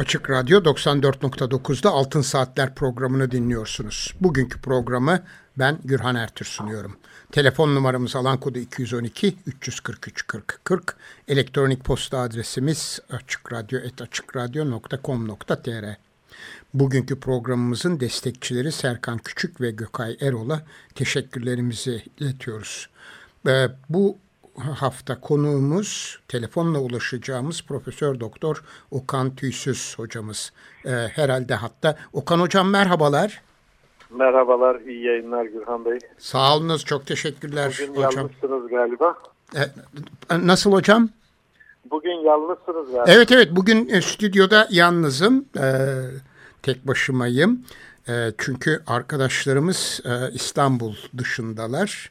Açık Radyo 94.9'da Altın Saatler programını dinliyorsunuz. Bugünkü programı ben Gürhan Ertür sunuyorum. Telefon numaramız alan kodu 212 343 40 40. Elektronik posta adresimiz açıkradyo.com.tr Bugünkü programımızın destekçileri Serkan Küçük ve Gökay Erol'a teşekkürlerimizi iletiyoruz. Ee, bu hafta konuğumuz telefonla ulaşacağımız Profesör Doktor Okan Tüysüz hocamız. Ee, herhalde hatta. Okan hocam merhabalar. Merhabalar, iyi yayınlar Gürhan Bey. Sağ olunuz, çok teşekkürler Bugün hocam. yalnızsınız galiba. Ee, nasıl hocam? Bugün yalnızsınız galiba. Evet evet, bugün e, stüdyoda yalnızım. Ee, tek başımayım. Ee, çünkü arkadaşlarımız e, İstanbul dışındalar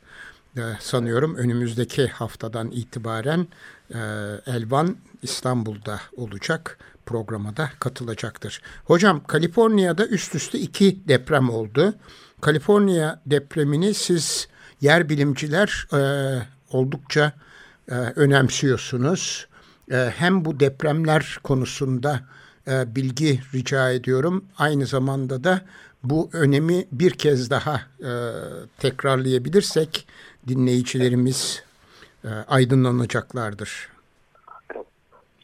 sanıyorum önümüzdeki haftadan itibaren e, Elvan İstanbul'da olacak programa da katılacaktır. Hocam Kaliforniya'da üst üste iki deprem oldu. Kaliforniya depremini siz yer bilimciler e, oldukça e, önemsiyorsunuz. E, hem bu depremler konusunda e, bilgi rica ediyorum. Aynı zamanda da bu önemi bir kez daha e, tekrarlayabilirsek dinleyicilerimiz e, aydınlanacaklardır.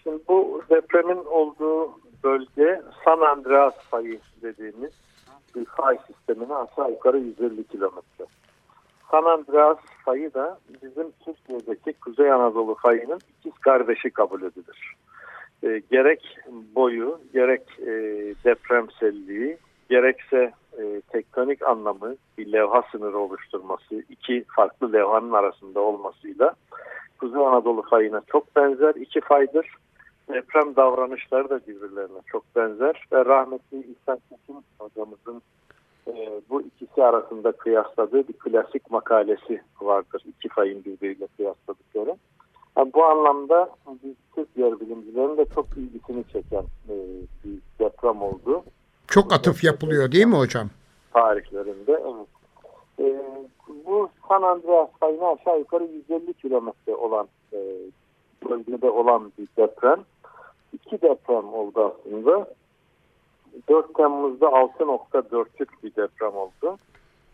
Şimdi bu depremin olduğu bölge San Andreas fayı dediğimiz bir fay sistemine aşağı yukarı 150 kilometre. San Andreas fayı da bizim Türkiye'deki Kuzey Anadolu fayının ikiz kardeşi kabul edilir. E, gerek boyu, gerek e, depremselliği, gerekse e, tektonik anlamı bir levha sınırı oluşturması, iki farklı levhanın arasında olmasıyla Kuzey Anadolu fayına çok benzer iki faydır. Deprem davranışları da birbirlerine çok benzer ve rahmetli İhsan Kesin hocamızın e, bu ikisi arasında kıyasladığı bir klasik makalesi vardır. İki fayın birbiriyle kıyasladıkları. Yani bu anlamda biz Türk yer bilimcilerin de çok ilgisini çeken e, bir deprem oldu. Çok atıf yapılıyor değil mi hocam? Tarihlerinde evet. E, bu San Andreas fayına aşağı yukarı 150 kilometre olan e, bölgede olan bir deprem. İki deprem oldu aslında. 4 Temmuz'da 6.4'lük bir deprem oldu.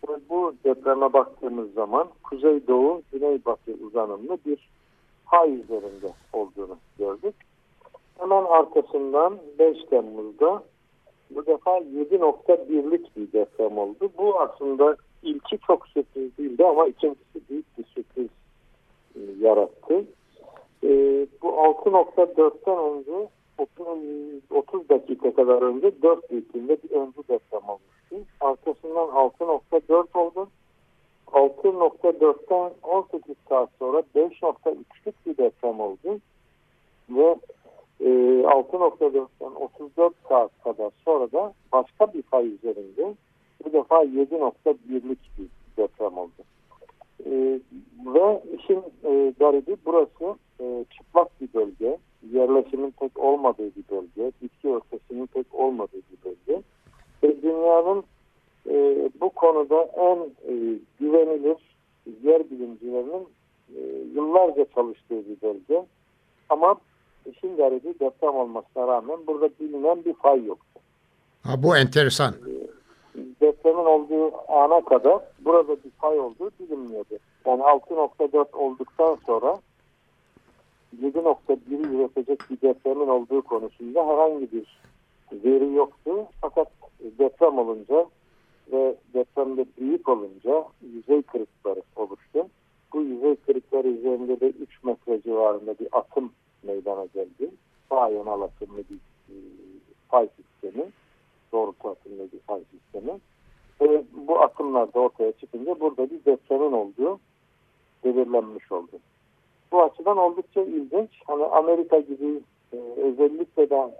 Ve bu depreme baktığımız zaman kuzeydoğu, güneybatı uzanımlı bir fay üzerinde olduğunu gördük. Hemen arkasından 5 Temmuz'da bu defa 7.1'lik bir deprem oldu. Bu aslında ilki çok sürpriz değildi ama ikincisi büyük bir sürpriz e, yarattı. E, bu 6.4'ten önce 30, 30 dakika kadar önce 4 büyüklüğünde bir öncü deprem olmuştu. Arkasından 6.4 oldu. 6.4'ten 18 saat sonra 5.3'lük bir deprem oldu. Ve e, 6.4'ten 34 saat kadar sonra da başka bir fay üzerinde bu defa 7.1'lik bir deprem oldu. E, ve işin e, garibi burası e, çıplak bir bölge. Yerleşimin pek olmadığı bir bölge. Bitki örtüsünün pek olmadığı bir bölge. Ve dünyanın e, bu konuda en e, güvenilir yer bilimcilerinin e, yıllarca çalıştığı bir bölge. Ama işin garibi deprem olmasına rağmen burada bilinen bir fay yoktu. Ha, bu enteresan. E, depremin olduğu ana kadar burada bir fay olduğu bilinmiyordu. Yani 6.4 olduktan sonra 7.1'i üretecek bir depremin olduğu konusunda herhangi bir veri yoktu. Fakat deprem olunca ve depremde büyük olunca yüzey kırıkları oluştu. Bu yüzey kırıkları üzerinde de 3 metre civarında bir atım meydana geldi. Sağ yönel atımlı bir e, fay sistemi. Doğrultu atımlı bir fay sistemi. Ve bu atımlar da ortaya çıkınca burada bir depremin olduğu belirlenmiş oldu. Bu açıdan oldukça ilginç. Hani Amerika gibi e, özellikle de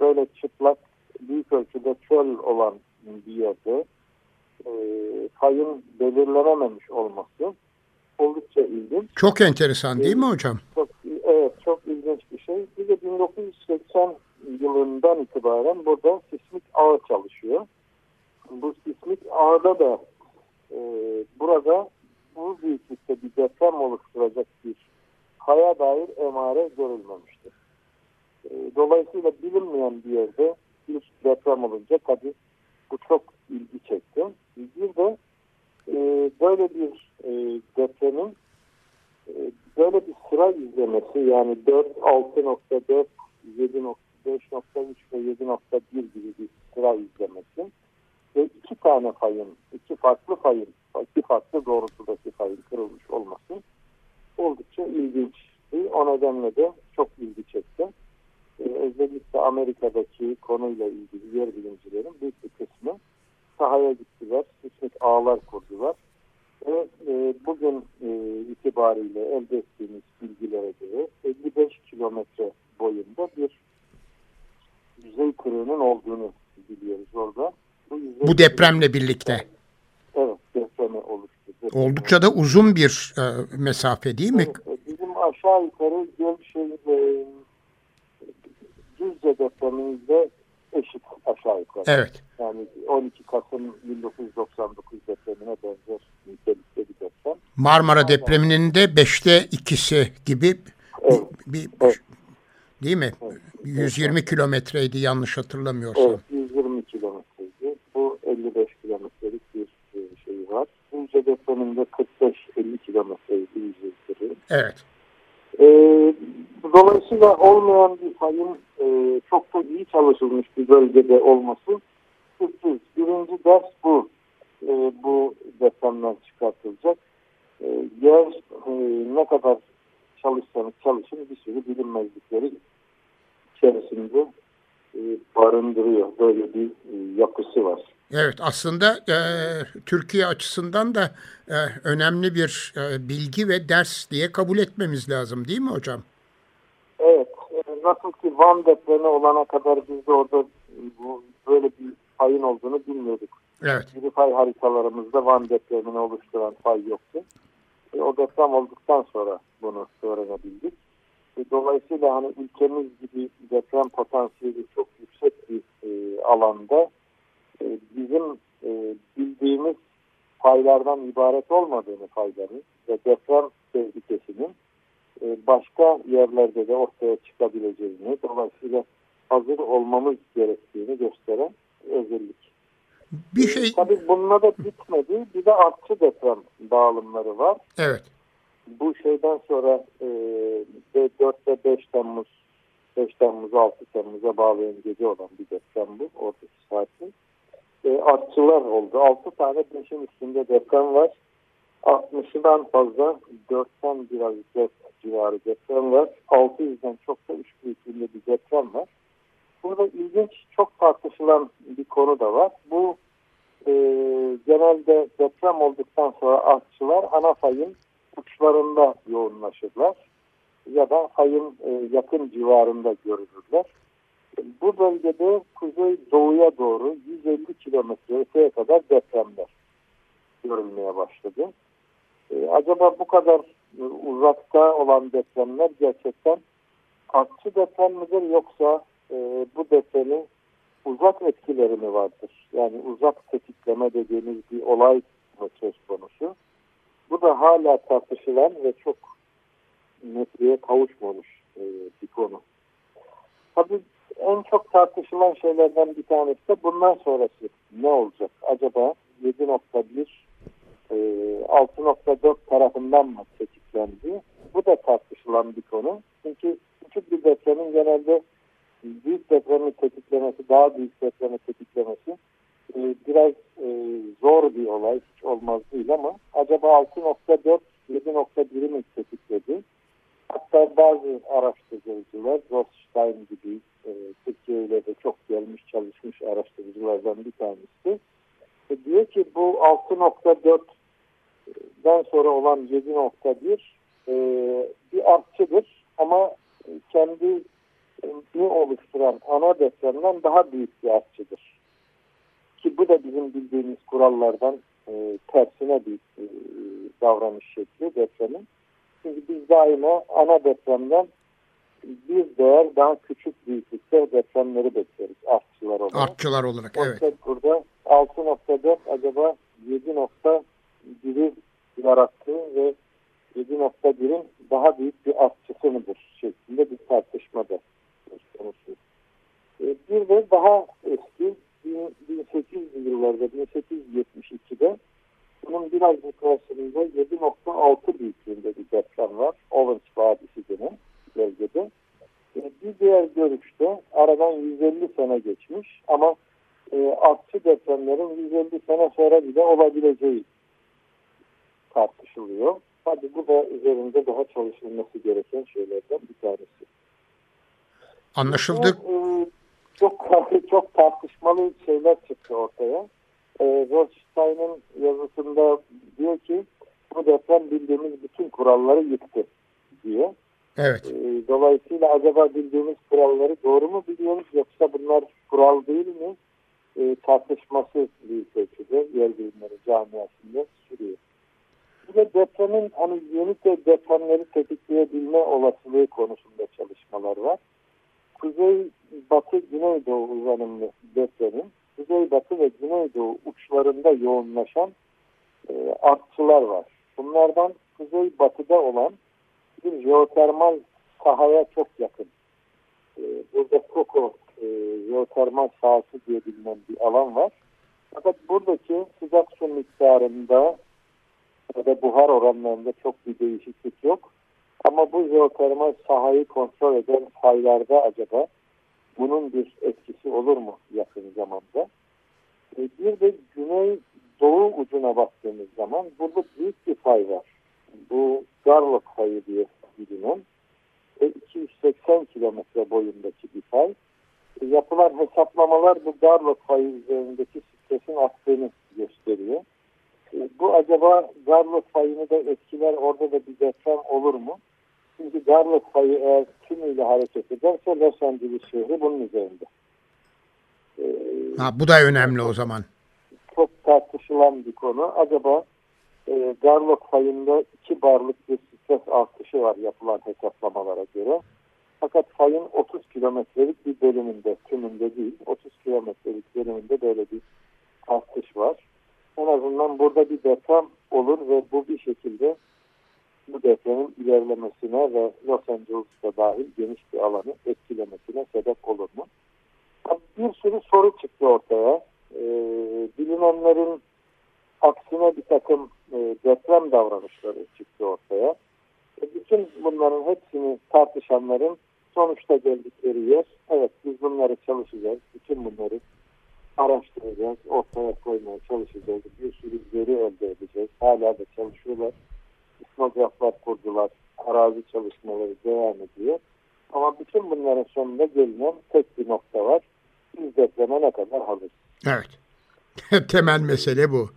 böyle çıplak büyük ölçüde çöl olan bir yerde e, fayın belirlenememiş olması oldukça ilginç. Çok enteresan değil mi hocam? Çok, evet çok şey. Bir de 1980 yılından itibaren burada sismik ağ çalışıyor. Bu sismik ağda da e, burada bu büyüklükte bir deprem oluşturacak bir kaya dair emare görülmemiştir. E, dolayısıyla bilinmeyen bir yerde bir deprem olunca tabii bu çok ilgi çekti. Bir de e, böyle bir e, depremin böyle bir sıra izlemesi yani 4, 6.4, 7.5.3 ve 7.1 gibi bir sıra izlemesi ve iki tane fayın, iki farklı fayın, iki farklı doğrultudaki fayın kırılmış olması oldukça ilginçti. O nedenle de çok ilgi çekti. Ee, özellikle Amerika'daki konuyla ilgili yer bilimcilerin büyük bir kısmı sahaya gittiler, sismik ağlar kurdular. Ve e, bugün e, itibariyle elde ettiğimiz bilgilere göre 55 kilometre boyunda bir yüzey kırığının olduğunu biliyoruz orada. Bu, Bu depremle birlikte. Evet, depremi oluştu. Depremi Oldukça da uzun bir e, mesafe değil mi? Evet, bizim aşağı yukarı Gölşehir ve Düzce depreminde eşit aşağı yukarı. Evet. Yani 12 Kasım 1999 depremine benzer nitelikte bir deprem. Marmara depreminin de 5'te ikisi gibi Evet. bir, Evet. değil mi? Evet. 120 kilometreydi yanlış hatırlamıyorsam. Evet, 120 kilometreydi. Bu 55 kilometrelik bir şey var. Düzce depreminde 45-50 kilometreydi kırığı. Evet. E, dolayısıyla olmayan bir fayın e, çok da iyi çalışılmış bir bölgede olması sürpriz. Birinci ders bu. E, bu depremden çıkartılacak. E, yer e, ne kadar çalışsanız çalışın bir sürü bilinmezlikleri içerisinde e, barındırıyor. Böyle bir e, yapısı var. Evet aslında e, Türkiye açısından da e, önemli bir e, bilgi ve ders diye kabul etmemiz lazım değil mi hocam? E, Nasıl ki Van depremi olana kadar biz de orada bu, böyle bir fayın olduğunu bilmiyorduk. Evet. Bir fay haritalarımızda Van depremini oluşturan fay yoktu. E, o deprem olduktan sonra bunu öğrenebildik. E, dolayısıyla hani ülkemiz gibi deprem potansiyeli çok yüksek bir e, alanda e, bizim e, bildiğimiz faylardan ibaret olmadığını fayların ve deprem tehlikesinin e, başka yerlerde de ortaya çıkabileceğini dolayısıyla hazır olmamız gerektiğini gösteren özellik. Bir şey Tabii bununla da bitmedi. Bir de artçı deprem dağılımları var. evet. Bu şeyden sonra e, 4 ve 5 Temmuz 5 Temmuz 6 Temmuz'a bağlayan gece olan bir deprem bu. Oradaki saatin. E, artçılar oldu. 6 tane 5'in üstünde deprem var. 60'dan fazla 4'ten biraz 4 civarı deprem var. 600'den çok da 3 büyüklüğünde bir deprem var. Burada ilginç çok tartışılan bir konu da var. Bu e, genelde deprem olduktan sonra artçılar ana fayın uçlarında yoğunlaşırlar ya da fayın e, yakın civarında görülürler. Bu bölgede kuzey doğuya doğru 150 kilometre öteye kadar depremler görülmeye başladı. E, acaba bu kadar uzakta olan depremler gerçekten artçı deprem midir yoksa e, bu depremin uzak etkileri mi vardır? Yani uzak tetikleme dediğimiz bir olay söz konusu? Bu da hala tartışılan ve çok netliğe kavuşmamış e, bir konu. Tabii en çok tartışılan şeylerden bir tanesi de bundan sonrası ne olacak? Acaba 7.1 e, 6.4 tarafından mı tetiklendi? Bu da tartışılan bir konu. Çünkü küçük bir depremin genelde büyük depremi tetiklemesi, daha büyük depremi tetiklemesi e, biraz e, zor bir olay. Hiç olmaz değil ama acaba 6.4 7.1'i mi tetikledi? Hatta bazı araştırıcılar, Rothstein gibi e, Türkiye ile de çok gelmiş çalışmış araştırıcılardan bir tanesi e, diyor ki bu 6.4'den sonra olan 7.1 e, bir artçıdır ama kendi ne oluşturan ana depremden daha büyük bir artçıdır. Ki bu da bizim bildiğimiz kurallardan e, tersine bir e, davranış şekli depremin. Çünkü biz daima ana depremden bir değer daha küçük büyüklükte depremleri bekleriz artçılar olarak. Artçılar olarak evet. Burada 6.4 acaba 7.1'i yarattığı ve 7.1'in daha büyük bir artçısı mıdır şeklinde bir tartışma da söz konusu. Bir de daha eski 1800'lü yıllarda 1872'de bunun biraz yukarısında 7.6 büyüklüğünde bir deprem var. Owens Vadisi denen bölgede. Ee, bir diğer görüşte aradan 150 sene geçmiş ama e, artçı depremlerin 150 sene sonra bile olabileceği tartışılıyor. Hadi bu da üzerinde daha çalışılması gereken şeylerden bir tanesi. Anlaşıldı. Bu, e, çok çok tartışmalı şeyler çıktı ortaya. E, Rothschild'in yazısında diyor ki bu deprem bildiğimiz bütün kuralları yıktı diyor. Evet. E, dolayısıyla acaba bildiğimiz kuralları doğru mu biliyoruz yoksa bunlar kural değil mi? E, tartışması büyük ölçüde yer bilimleri camiasında sürüyor. De depremin hani yeni de depremleri tetikleyebilme olasılığı konusunda çalışmalar var. Kuzey batı güneydoğu uzanımlı depremin kuzey batı ve güneydoğu uçlarında yoğunlaşan e, artçılar var. Bunlardan kuzey batıda olan bir jeotermal sahaya çok yakın. E, burada Koko e, jeotermal sahası diye bilinen bir alan var. Fakat buradaki sıcak su miktarında ya da buhar oranlarında çok bir değişiklik yok. Ama bu jeotermal sahayı kontrol eden faylarda acaba bunun bir etkisi olur mu yakın zamanda? E, bir de güney doğu ucuna baktığımız zaman burada büyük bir fay var. Bu Garlock fayı diye bilinen ve 280 kilometre boyundaki bir fay. E, yapılan hesaplamalar bu Garlock fayı üzerindeki stresin arttığını gösteriyor. Bu acaba Garlock fayını da etkiler orada da bir deprem olur mu? Çünkü Garlock fayı eğer tümüyle hareket ederse Los Angeles şehri bunun üzerinde. Ee, ha, bu da önemli o zaman. Çok tartışılan bir konu. Acaba e, Garlock fayında iki barlık bir stres artışı var yapılan hesaplamalara göre. Fakat fayın 30 kilometrelik bir bölümünde, tümünde değil, 30 kilometrelik bölümünde böyle bir artış var. En azından burada bir deprem olur ve bu bir şekilde bu depremin ilerlemesine ve Los Angeles'ta dahil geniş bir alanı etkilemesine sebep olur mu? Bir sürü soru çıktı ortaya. Ee, bilinenlerin aksine bir takım e, deprem davranışları çıktı ortaya. E, bütün bunların hepsini tartışanların sonuçta geldikleri yer, evet biz bunları çalışacağız, bütün bunları araştıracağız, ortaya koymaya çalışacağız, bir sürü veri elde edeceğiz. Hala da çalışıyorlar sismograflar kurdular. Arazi çalışmaları devam ediyor. Ama bütün bunların sonunda gelinen tek bir nokta var. Biz depreme ne kadar hazır? Evet. Temel mesele bu.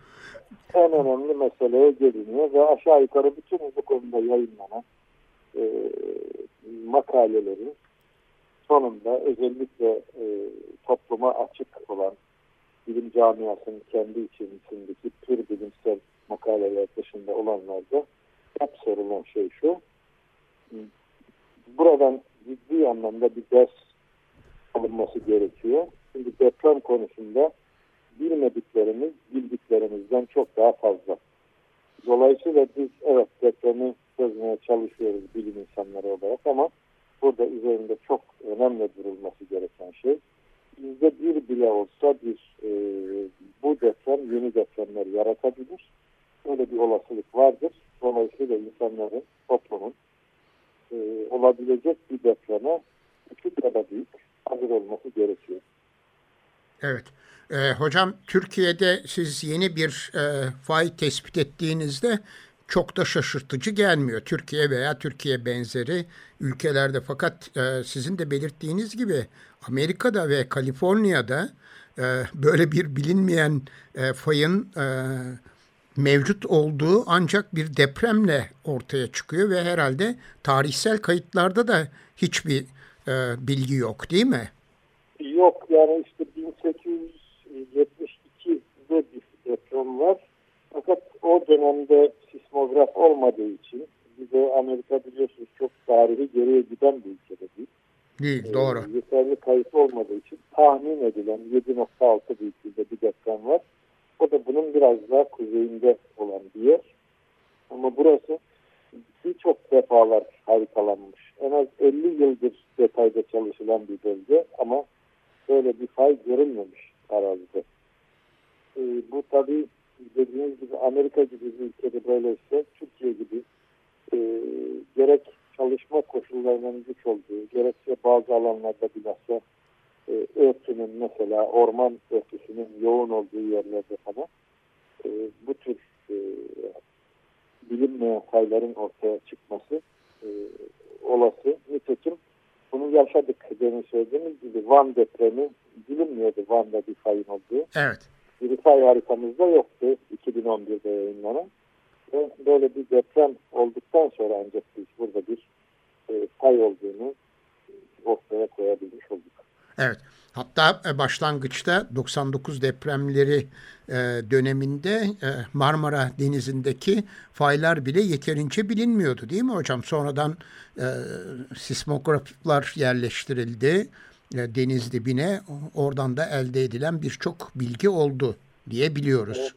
En önemli meseleye geliniyor ve aşağı yukarı bütün bu konuda yayınlanan e, makalelerin sonunda özellikle e, topluma açık olan bilim camiasının kendi içerisindeki pür bilimsel makaleler dışında olanlarda hep sorulan şey şu. Buradan ciddi anlamda bir ders alınması gerekiyor. Şimdi deprem konusunda bilmediklerimiz bildiklerimizden çok daha fazla. Dolayısıyla biz evet depremi çözmeye çalışıyoruz bilim insanları olarak ama burada üzerinde çok önemli durulması gereken şey yüzde bir bile olsa bir e, bu deprem yeni depremler yaratabilir. Öyle bir olasılık vardır. Dolayısıyla insanların, toplumun e, olabilecek bir depreme ya da büyük hazır olması gerekiyor. Evet. E, hocam Türkiye'de siz yeni bir e, fay tespit ettiğinizde çok da şaşırtıcı gelmiyor. Türkiye veya Türkiye benzeri ülkelerde fakat e, sizin de belirttiğiniz gibi Amerika'da ve Kaliforniya'da e, böyle bir bilinmeyen e, fayın e, mevcut olduğu ancak bir depremle ortaya çıkıyor ve herhalde tarihsel kayıtlarda da hiçbir e, bilgi yok değil mi? Yok yani işte 1872'de bir deprem var. Fakat o dönemde sismograf olmadığı için bir de Amerika biliyorsunuz çok tarihi geriye giden bir ülkede değil. Değil, doğru. E, yeterli kayıt olmadığı için tahmin edilen 7.6 büyüklüğünde bir deprem var. O da bunun biraz daha kuzeyinde olan bir yer. Ama burası birçok defalar haritalanmış. En az 50 yıldır detayda çalışılan bir bölge ama böyle bir fay görülmemiş arazide. E, bu tabii dediğiniz gibi Amerika gibi bir ülkede böyleyse Türkiye gibi e, gerek çalışma koşullarının güç olduğu, gerekse bazı alanlarda bilhassa e, örtünün mesela orman örtüsünün yoğun olduğu yerlerde falan e, bu tür e, bilinmeyen fayların ortaya çıkması e, olası. Nitekim bunu yaşadık demin söylediğimiz gibi Van depremi bilinmiyordu Van'da bir fayın olduğu. Evet. Bir fay haritamızda yoktu 2011'de yayınlanan. Ve böyle bir deprem olduktan sonra ancak biz burada bir e, fay olduğunu ortaya koyabilmiş olduk. Evet. Hatta e, başlangıçta 99 depremleri e, döneminde e, Marmara Denizi'ndeki faylar bile yeterince bilinmiyordu değil mi hocam? Sonradan sismograflar yerleştirildi deniz dibine. Oradan da elde edilen birçok bilgi oldu diye biliyoruz.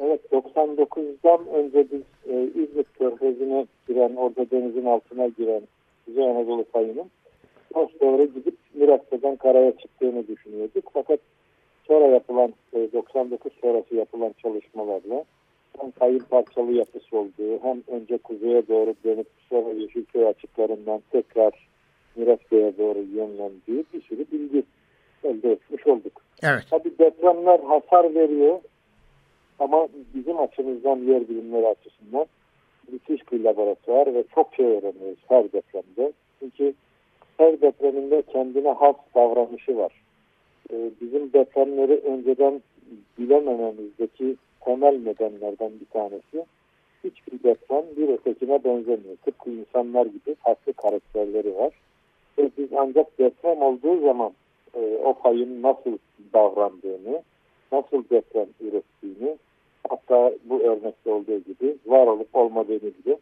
Evet, evet 99'dan önce biz İzmit Körfezi'ne giren, orada denizin altına giren Kuzey Anadolu fayının dost doğru gidip Mirasya'dan karaya çıktığını düşünüyorduk. Fakat sonra yapılan 99 e, sonrası yapılan çalışmalarla hem kayın parçalı yapısı olduğu hem önce kuzeye doğru dönüp sonra Yeşilköy açıklarından tekrar Mirasya'ya doğru yönlendiği bir sürü bilgi elde etmiş olduk. Evet. Tabii depremler hasar veriyor ama bizim açımızdan yer bilimleri açısından müthiş bir laboratuvar ve çok şey öğreniyoruz her depremde. Çünkü her depreminde kendine has davranışı var. Ee, bizim depremleri önceden bilemememizdeki temel nedenlerden bir tanesi hiçbir deprem bir ötekine benzemiyor. Tıpkı insanlar gibi farklı karakterleri var. Ve biz ancak deprem olduğu zaman e, o payın nasıl davrandığını, nasıl deprem ürettiğini, hatta bu örnekte olduğu gibi var olup olmadığını bile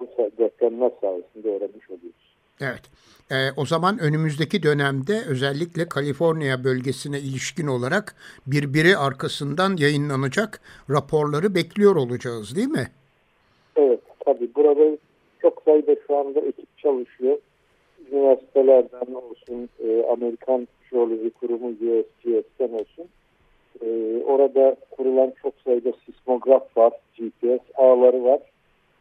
bu depremler sayesinde öğrenmiş oluyoruz. Evet. E, o zaman önümüzdeki dönemde özellikle Kaliforniya bölgesine ilişkin olarak birbiri arkasından yayınlanacak raporları bekliyor olacağız değil mi? Evet. Tabii burada çok sayıda şu anda ekip çalışıyor. Üniversitelerden olsun, e, Amerikan Jeoloji Kurumu USGS'ten olsun. E, orada kurulan çok sayıda sismograf var, GPS ağları var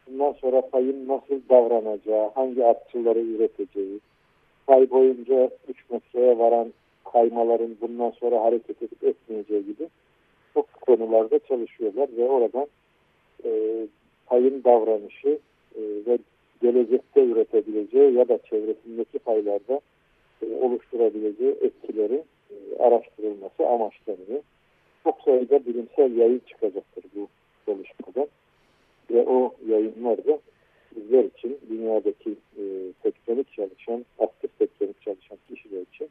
bundan sonra payın nasıl davranacağı, hangi artçıları üreteceği, pay boyunca 3 metreye varan kaymaların bundan sonra hareket edip etmeyeceği gibi çok konularda çalışıyorlar ve oradan e, payın davranışı e, ve gelecekte üretebileceği ya da çevresindeki paylarda e, oluşturabileceği etkileri e, araştırılması amaçlanıyor. Çok sayıda bilimsel yayın çıkacaktır bu çalışmadan ve o yayınlar da bizler için dünyadaki e, tektonik çalışan, aktif tektonik çalışan kişiler için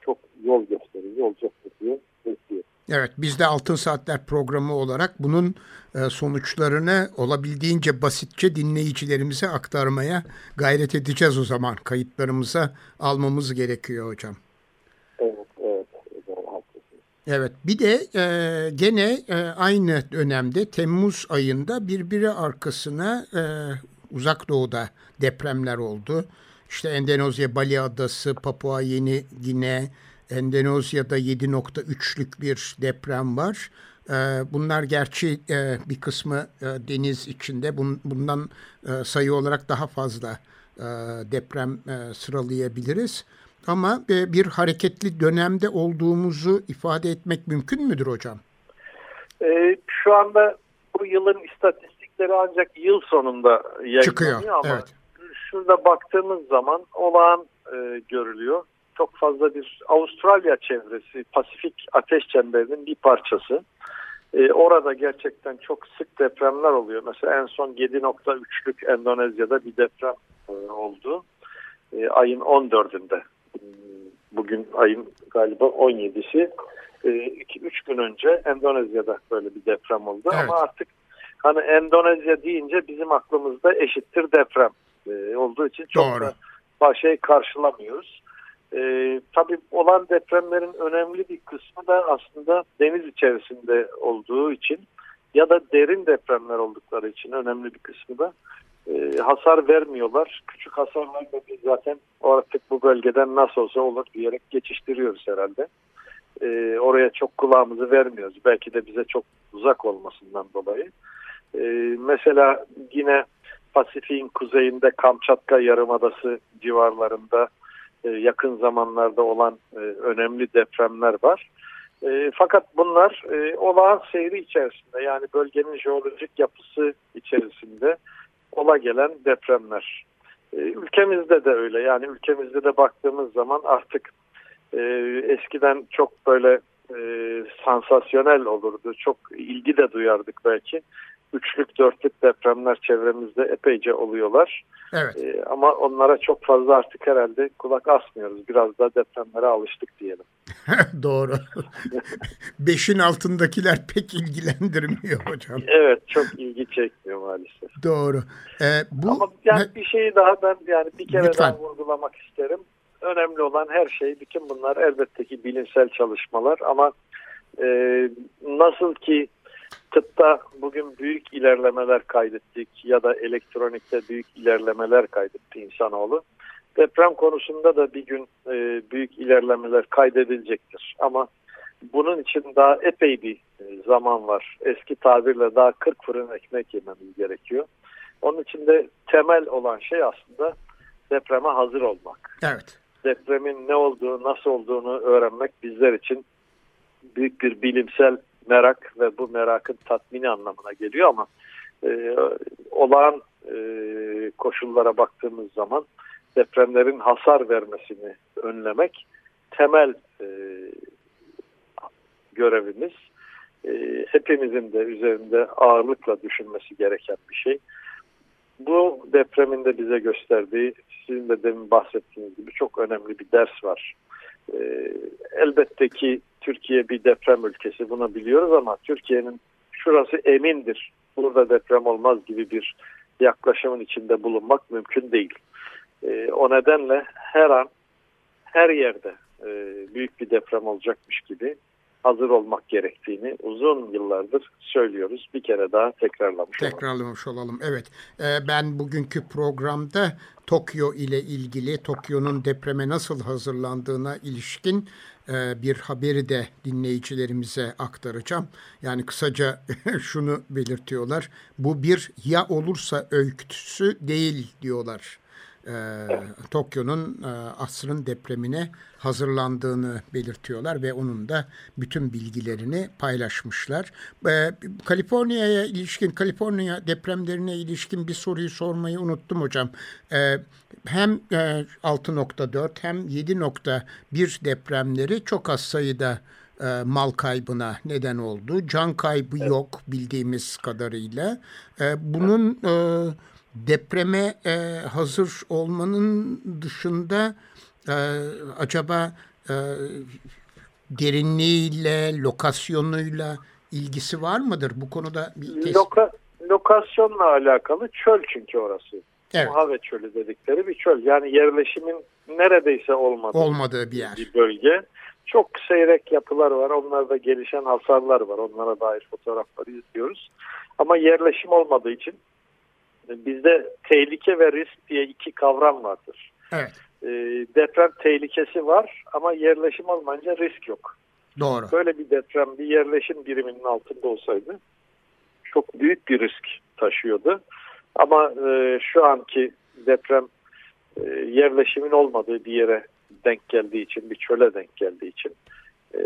çok yol gösterici olacaktır diye bekliyorum. Evet biz de Altın Saatler programı olarak bunun e, sonuçlarını olabildiğince basitçe dinleyicilerimize aktarmaya gayret edeceğiz o zaman. Kayıtlarımıza almamız gerekiyor hocam. Evet bir de e, gene e, aynı dönemde Temmuz ayında birbiri arkasına e, uzak doğuda depremler oldu. İşte Endonezya, Bali Adası, Papua Yeni Gine, Endonezya'da 7.3'lük bir deprem var. E, bunlar gerçi e, bir kısmı e, deniz içinde. Bundan e, sayı olarak daha fazla deprem sıralayabiliriz. Ama bir hareketli dönemde olduğumuzu ifade etmek mümkün müdür hocam? E, şu anda bu yılın istatistikleri ancak yıl sonunda yayınlanıyor Çıkıyor, ama evet. şurada baktığımız zaman olağan görülüyor. Çok fazla bir Avustralya çevresi, Pasifik ateş çemberinin bir parçası. E, orada gerçekten çok sık depremler oluyor. Mesela en son 7.3'lük Endonezya'da bir deprem e, oldu. E, ayın 14'ünde bugün ayın galiba 17'si. 2-3 gün önce Endonezya'da böyle bir deprem oldu evet. ama artık Hani Endonezya deyince bizim aklımızda eşittir deprem e, olduğu için çok Doğru. da şey karşılamıyoruz. E, tabii olan depremlerin önemli bir kısmı da aslında deniz içerisinde olduğu için ya da derin depremler oldukları için önemli bir kısmı da e, hasar vermiyorlar. Küçük hasarlarla biz zaten artık bu bölgeden nasıl olsa olur diyerek geçiştiriyoruz herhalde. E, oraya çok kulağımızı vermiyoruz. Belki de bize çok uzak olmasından dolayı. E, mesela yine Pasifik'in kuzeyinde Kamçatka Yarımadası civarlarında yakın zamanlarda olan e, önemli depremler var. E, fakat bunlar e, olağan seyri içerisinde yani bölgenin jeolojik yapısı içerisinde ola gelen depremler. E, ülkemizde de öyle yani ülkemizde de baktığımız zaman artık e, eskiden çok böyle e, sansasyonel olurdu. Çok ilgi de duyardık belki. Üçlük dörtlük depremler çevremizde epeyce oluyorlar. Evet. E, ama onlara çok fazla artık herhalde kulak asmıyoruz. Biraz da depremlere alıştık diyelim. Doğru. Beşin altındakiler pek ilgilendirmiyor hocam. Evet çok ilgi çekmiyor maalesef. Doğru. Ee, bu Ama yani bir şeyi daha ben yani bir kere Lütfen. daha vurgulamak isterim. Önemli olan her şey, bütün bunlar elbette ki bilimsel çalışmalar ama e, nasıl ki tıpta bugün büyük ilerlemeler kaydettik ya da elektronikte büyük ilerlemeler kaydetti insanoğlu. Deprem konusunda da bir gün e, büyük ilerlemeler kaydedilecektir. Ama bunun için daha epey bir e, zaman var. Eski tabirle daha 40 fırın ekmek yememiz gerekiyor. Onun için de temel olan şey aslında depreme hazır olmak. evet. Depremin ne olduğu, nasıl olduğunu öğrenmek bizler için büyük bir bilimsel merak ve bu merakın tatmini anlamına geliyor ama e, olağan e, koşullara baktığımız zaman depremlerin hasar vermesini önlemek temel e, görevimiz. E, hepimizin de üzerinde ağırlıkla düşünmesi gereken bir şey. Bu depremin de bize gösterdiği, sizin de demin bahsettiğiniz gibi çok önemli bir ders var. E, elbette ki Türkiye bir deprem ülkesi bunu biliyoruz ama Türkiye'nin şurası emindir, burada deprem olmaz gibi bir yaklaşımın içinde bulunmak mümkün değil. E, o nedenle her an her yerde e, büyük bir deprem olacakmış gibi hazır olmak gerektiğini uzun yıllardır söylüyoruz. Bir kere daha tekrarlamış olalım. Tekrarlamış olalım. Evet. Ee, ben bugünkü programda Tokyo ile ilgili Tokyo'nun depreme nasıl hazırlandığına ilişkin e, bir haberi de dinleyicilerimize aktaracağım. Yani kısaca şunu belirtiyorlar. Bu bir ya olursa öyküsü değil diyorlar. Ee, Tokyo'nun e, asrın depremine hazırlandığını belirtiyorlar ve onun da bütün bilgilerini paylaşmışlar. Ee, Kaliforniya'ya ilişkin, Kaliforniya depremlerine ilişkin bir soruyu sormayı unuttum hocam. Ee, hem e, 6.4 hem 7.1 depremleri çok az sayıda e, mal kaybına neden oldu. Can kaybı yok bildiğimiz kadarıyla. E, bunun e, depreme e, hazır olmanın dışında e, acaba e, derinliğiyle, lokasyonuyla ilgisi var mıdır? Bu konuda bir tespit. Loka, lokasyonla alakalı çöl çünkü orası. Evet. Mojave çölü dedikleri bir çöl. Yani yerleşimin neredeyse olmadığı olmadığı bir yer. bir bölge. Çok seyrek yapılar var. Onlarda gelişen hasarlar var. Onlara dair fotoğrafları izliyoruz. Ama yerleşim olmadığı için bizde tehlike ve risk diye iki kavram vardır. Evet. E, deprem tehlikesi var ama yerleşim olmayınca risk yok. Doğru. Böyle bir deprem bir yerleşim biriminin altında olsaydı çok büyük bir risk taşıyordu. Ama e, şu anki deprem e, yerleşimin olmadığı bir yere denk geldiği için, bir çöle denk geldiği için e,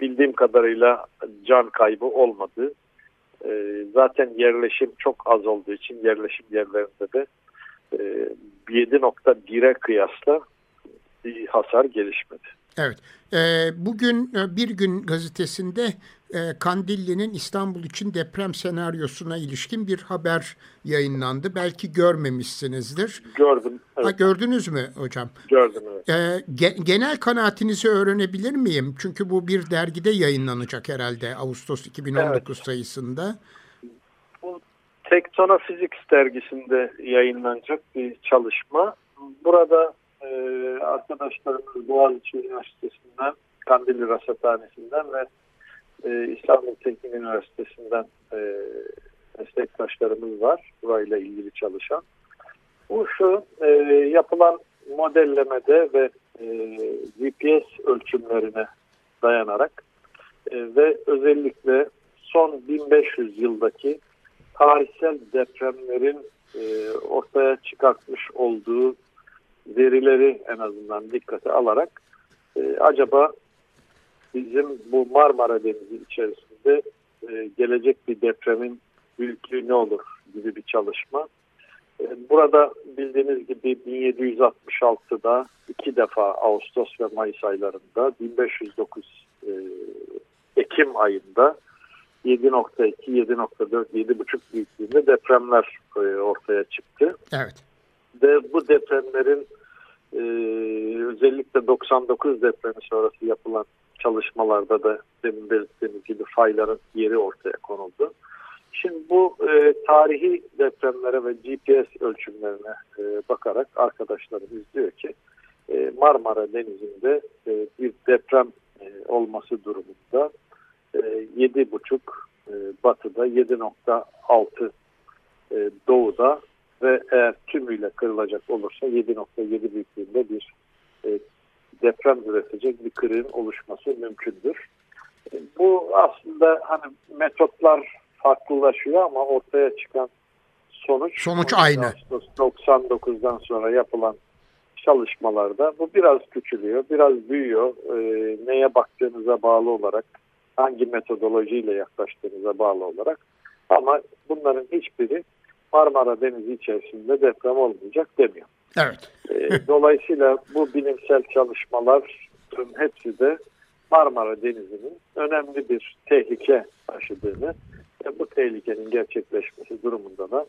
bildiğim kadarıyla can kaybı olmadı. E, zaten yerleşim çok az olduğu için yerleşim yerlerinde de e, 7.1'e kıyasla bir hasar gelişmedi. Evet. E, bugün e, Bir Gün gazetesinde e, Kandilli'nin İstanbul için deprem senaryosuna ilişkin bir haber yayınlandı. Belki görmemişsinizdir. Gördüm. Evet, Ha, gördünüz mü hocam? gördüm evet. E, ge- genel kanaatinizi öğrenebilir miyim? Çünkü bu bir dergide yayınlanacak herhalde Ağustos 2019 sayısında. Bu Tektona Physics dergisinde yayınlanacak bir çalışma. Burada e, arkadaşlarımız Boğaziçi Üniversitesi'nden, Kandilli Rasathanesi'nden ve e, İstanbul Teknik Üniversitesi'nden e, meslektaşlarımız var burayla ilgili çalışan. Bu şu e, yapılan modellemede ve e, GPS ölçümlerine dayanarak e, ve özellikle son 1500 yıldaki tarihsel depremlerin e, ortaya çıkartmış olduğu verileri en azından dikkate alarak e, acaba bizim bu Marmara Denizi içerisinde e, gelecek bir depremin büyüklüğü ne olur gibi bir çalışma. E, burada bildiğiniz gibi 1766'da iki defa Ağustos ve Mayıs aylarında 1509 e, Ekim ayında 7.2, 7.4, 7.5 büyüklüğünde depremler e, ortaya çıktı. Evet. Ve bu depremlerin e, özellikle 99 depremi sonrası yapılan çalışmalarda da demin belirttiğimiz gibi fayların yeri ortaya konuldu. Şimdi bu e, tarihi depremlere ve GPS ölçümlerine e, bakarak arkadaşlarımız diyor ki e, Marmara Denizi'nde e, bir deprem e, olması durumunda e, 7.5 e, batıda 7.6 e, doğuda ve eğer tümüyle kırılacak olursa 7.7 büyüklüğünde bir e, deprem üretecek bir kırığın oluşması mümkündür. E, bu aslında hani metotlar farklılaşıyor ama ortaya çıkan sonuç sonuç aynı. 99'dan sonra yapılan çalışmalarda bu biraz küçülüyor, biraz büyüyor. E, neye baktığınıza bağlı olarak, hangi metodolojiyle yaklaştığınıza bağlı olarak. Ama bunların hiçbiri Marmara Denizi içerisinde deprem olmayacak demiyor. Evet. e, dolayısıyla bu bilimsel çalışmaların hepsi de Marmara Denizi'nin önemli bir tehlike taşıdığını ve bu tehlikenin gerçekleşmesi durumunda da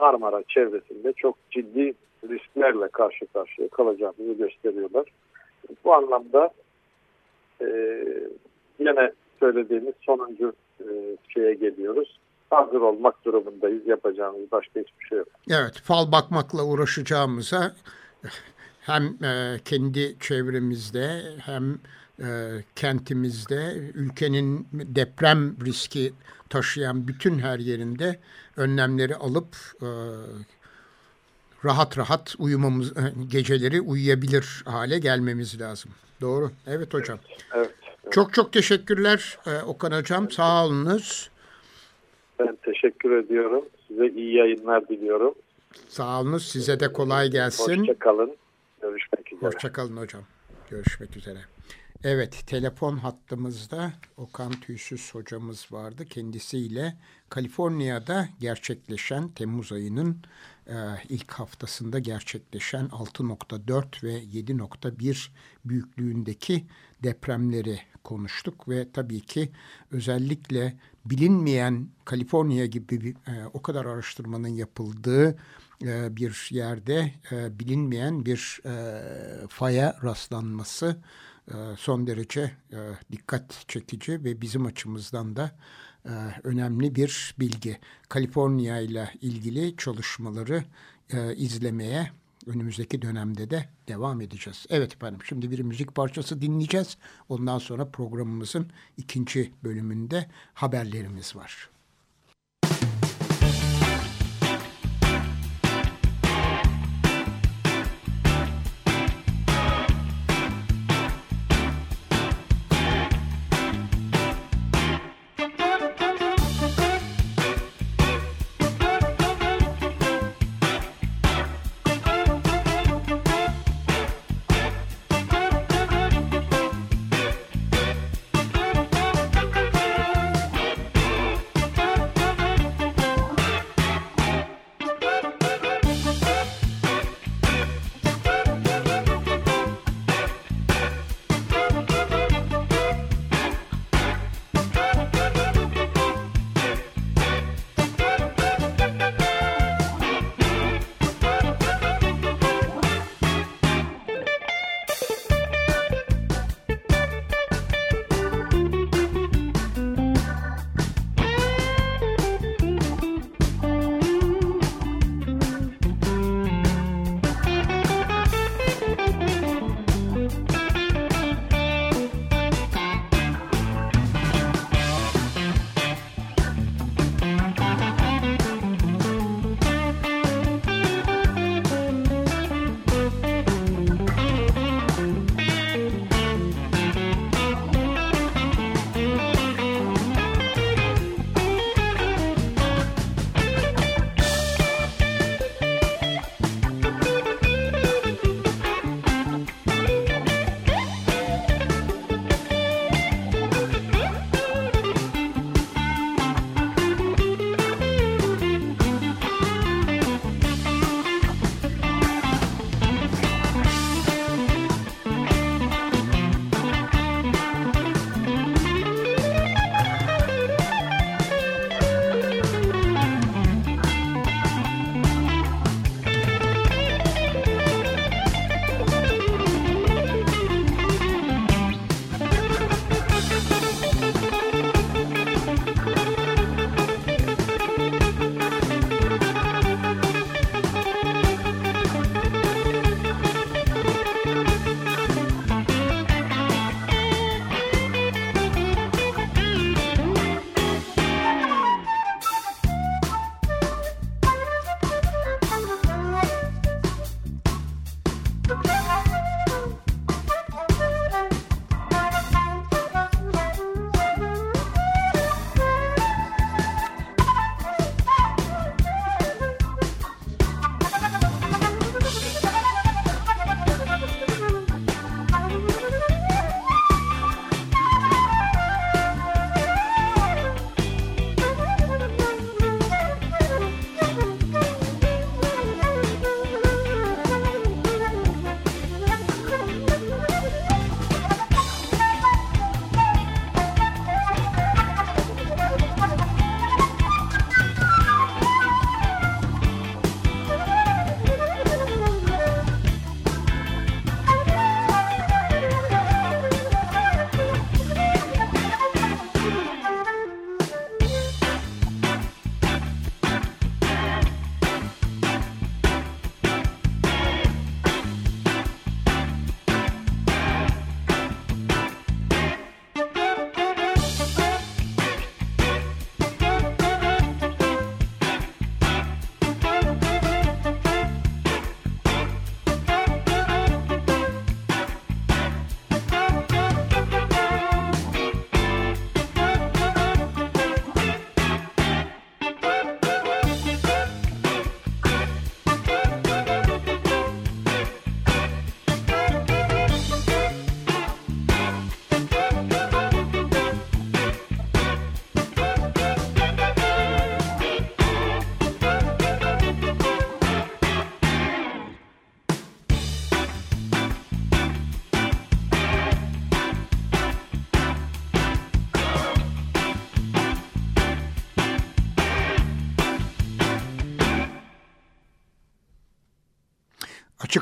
Marmara çevresinde çok ciddi risklerle karşı karşıya kalacağımızı gösteriyorlar. Bu anlamda e, yine söylediğimiz sonuncu e, şeye geliyoruz. Hazır olmak durumundayız. Yapacağımız başka hiçbir şey yok. Evet, fal bakmakla uğraşacağımıza hem e, kendi çevremizde hem e, kentimizde ülkenin deprem riski taşıyan bütün her yerinde önlemleri alıp e, rahat rahat uyumamız e, geceleri uyuyabilir hale gelmemiz lazım. Doğru. Evet hocam. Evet. evet. Çok çok teşekkürler e, Okan hocam. Sağ olunuz. Ben teşekkür ediyorum. Size iyi yayınlar diliyorum. Sağ olunuz. Size de kolay gelsin. Hoşçakalın. Görüşmek üzere. Hoşçakalın hocam. Görüşmek üzere. Evet, telefon hattımızda Okan Tüysüz hocamız vardı. Kendisiyle Kaliforniya'da gerçekleşen Temmuz ayının e, ilk haftasında gerçekleşen 6.4 ve 7.1 büyüklüğündeki depremleri konuştuk ve tabii ki özellikle bilinmeyen Kaliforniya gibi e, o kadar araştırmanın yapıldığı e, bir yerde e, bilinmeyen bir faya rastlanması son derece dikkat çekici ve bizim açımızdan da e, önemli bir bilgi. Kaliforniya ile ilgili çalışmaları izlemeye önümüzdeki dönemde de devam edeceğiz. Evet efendim şimdi bir müzik parçası dinleyeceğiz. Ondan sonra programımızın ikinci bölümünde haberlerimiz var.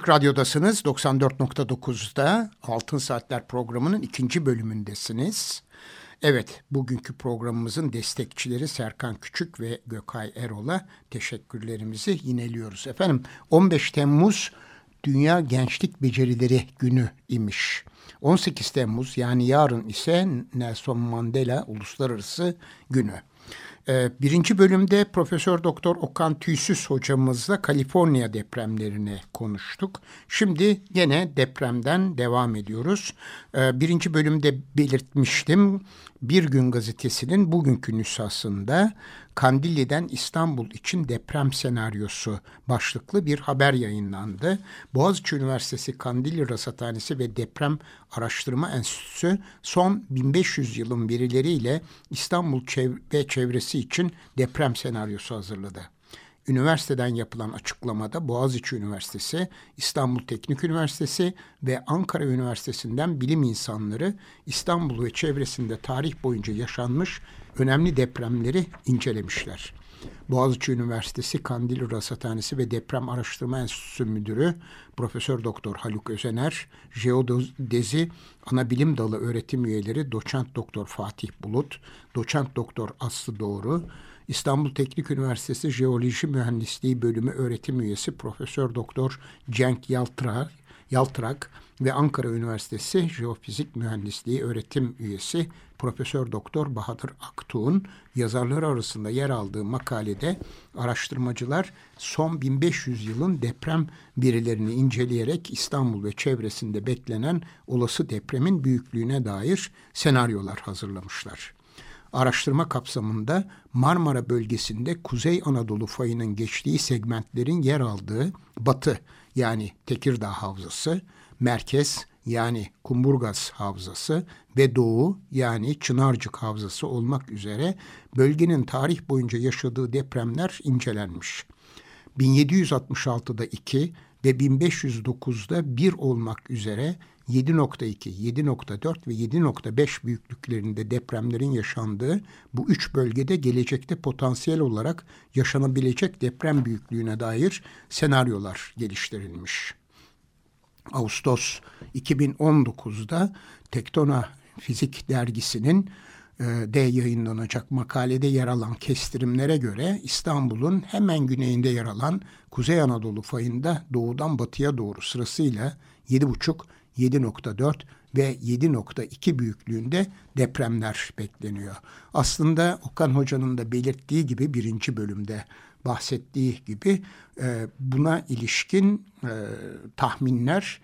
Açık Radyo'dasınız. 94.9'da Altın Saatler programının ikinci bölümündesiniz. Evet, bugünkü programımızın destekçileri Serkan Küçük ve Gökay Erol'a teşekkürlerimizi yineliyoruz. Efendim 15 Temmuz Dünya Gençlik Becerileri Günü imiş. 18 Temmuz yani yarın ise Nelson Mandela Uluslararası Günü. Ee, birinci bölümde Profesör Doktor Okan Tüysüz hocamızla Kaliforniya depremlerini konuştuk. Şimdi yine depremden devam ediyoruz. Ee, birinci bölümde belirtmiştim. Bir Gün Gazetesi'nin bugünkü nüshasında Kandilli'den İstanbul için deprem senaryosu başlıklı bir haber yayınlandı. Boğaziçi Üniversitesi Kandilli Rasathanesi ve Deprem Araştırma Enstitüsü son 1500 yılın verileriyle İstanbul ve çevresi için deprem senaryosu hazırladı. Üniversiteden yapılan açıklamada Boğaziçi Üniversitesi, İstanbul Teknik Üniversitesi ve Ankara Üniversitesi'nden bilim insanları İstanbul ve çevresinde tarih boyunca yaşanmış önemli depremleri incelemişler. Boğaziçi Üniversitesi Kandil Rasathanesi ve Deprem Araştırma Enstitüsü Müdürü Profesör Doktor Haluk Özener, Jeodezi Ana Bilim Dalı öğretim üyeleri Doçent Doktor Fatih Bulut, Doçent Doktor Aslı Doğru, İstanbul Teknik Üniversitesi Jeoloji Mühendisliği Bölümü öğretim üyesi Profesör Doktor Cenk Yaltrak, Yaltrak ve Ankara Üniversitesi Jeofizik Mühendisliği öğretim üyesi Profesör Doktor Bahadır Aktuğ'un yazarları arasında yer aldığı makalede araştırmacılar son 1500 yılın deprem verilerini inceleyerek İstanbul ve çevresinde beklenen olası depremin büyüklüğüne dair senaryolar hazırlamışlar. Araştırma kapsamında Marmara bölgesinde Kuzey Anadolu fayının geçtiği segmentlerin yer aldığı batı yani Tekirdağ Havzası, merkez yani Kumburgaz Havzası ve doğu yani Çınarcık Havzası olmak üzere bölgenin tarih boyunca yaşadığı depremler incelenmiş. 1766'da 2 ve 1509'da 1 olmak üzere 7.2, 7.4 ve 7.5 büyüklüklerinde depremlerin yaşandığı bu üç bölgede gelecekte potansiyel olarak yaşanabilecek deprem büyüklüğüne dair senaryolar geliştirilmiş. Ağustos 2019'da Tektona Fizik dergisinin e, de yayınlanacak makalede yer alan kestirimlere göre İstanbul'un hemen güneyinde yer alan Kuzey Anadolu fayında doğudan batıya doğru sırasıyla 7,5, 7.4 ve 7.2 büyüklüğünde depremler bekleniyor. Aslında Okan Hoca'nın da belirttiği gibi birinci bölümde bahsettiği gibi e, buna ilişkin e, tahminler